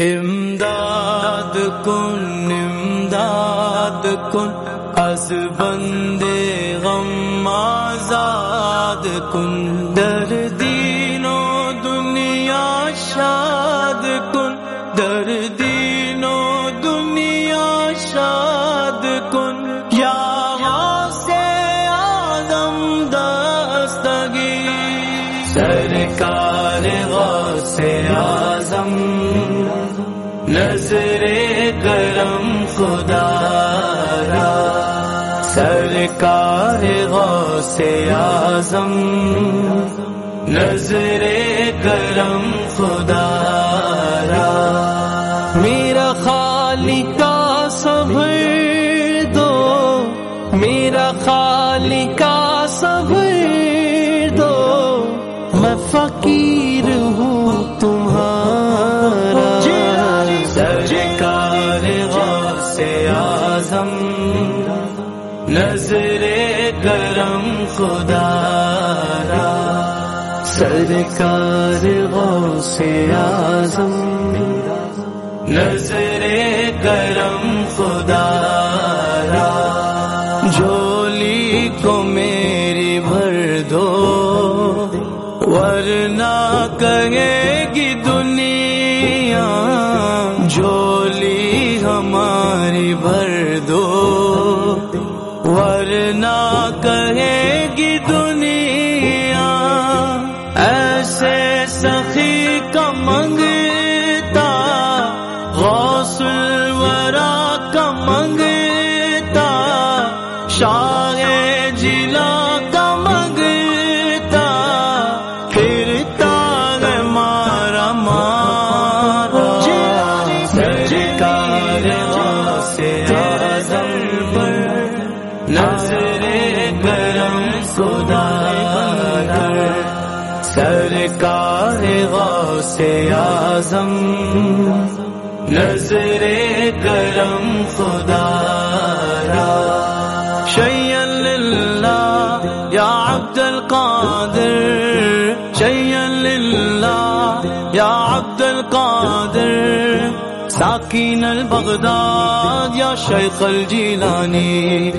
امداد کن امداد کن، از بندے غم آزاد کن، در دین و دنیا شاد کن، در دین و دنیا شاد کن، یا سے آدم دستگی نظر کرم خدا را، سرکار غوث اعظم، نظر کرم خدا را۔ میرا خالی کا سب دو، میرا خالی کا نظر کرم خدا را سرکار غوث اعظم۔ نظر کرم خدا را جولی کو میری بھر دو۔ ورنہ کہے گی دنیا ورنہ کہے سرکار غوث اعظم، نظر کرم خدا را۔ شیل اللہ یا عبد القادر شیل اللہ یا عبد القادر، ساکین البغداد یا شیخ الجیلانی۔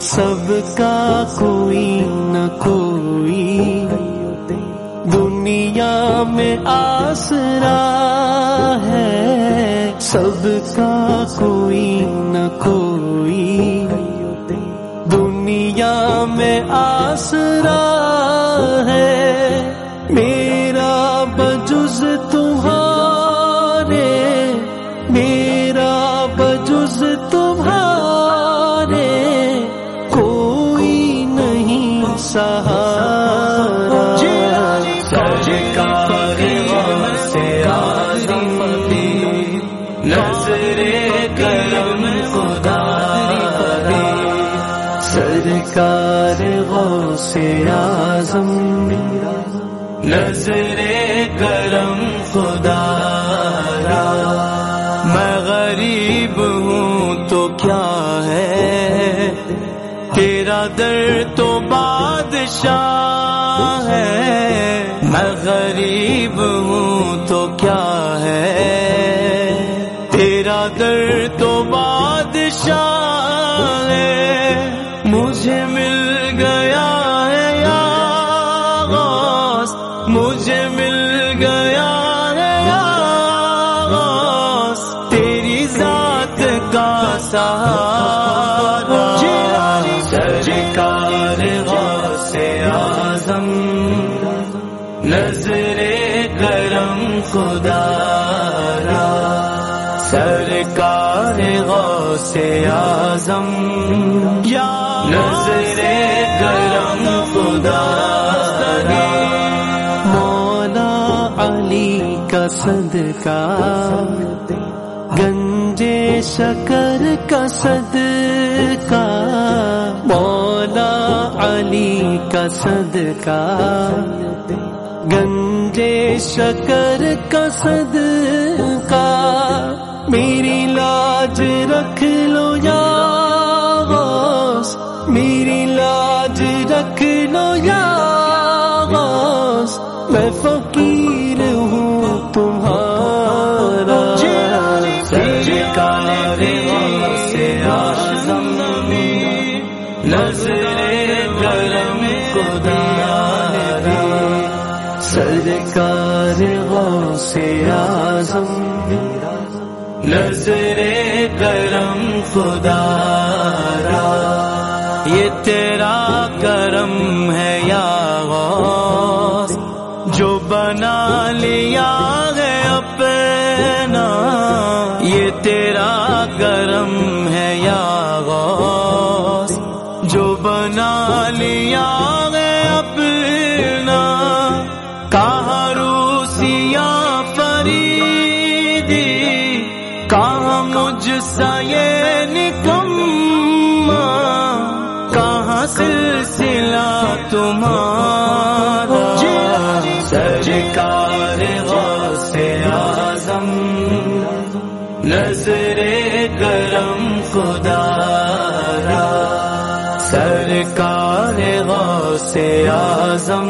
سب کا کوئی نہ کوئی دنیا میں آسرا ہے۔ سب کا کوئی نہ کوئی۔ دنیا میں آسرا غوث اعظم۔ نظر کرم خدا را۔ میں غریب ہوں تو کیا ہے؟ تیرا در تو بادشاہ ہے۔ میں غریب ہوں تو کیا ہے؟ تیرا در تو بادشاہ ہے۔ مجھے مل سہارا سرکار غوث اعظم نظر کرم خدا را، سرکار غوث اعظم یا نظر کرم خدا را۔ مولا علی کا صدقہ گنجے شکر کا صدقہ، مولا علی کا صدقہ۔ گنجے شکر کا صدقہ، میری لاج رکھ لو یا غوث، میری سرکار غوث اعظم نظر کرم خدا را۔ یہ تیرا کرم ہے یا غوث، جو بنا لیا ہے اپنا۔ یہ تیرا کرم ہے یا غوث، جو بنا لیا کہاں مجھ سا یہ نکما کہاں سلسلہ تمہارا؟ سرکار غوث اعظم نظر کرم خدا را۔ سرکار غوث اعظم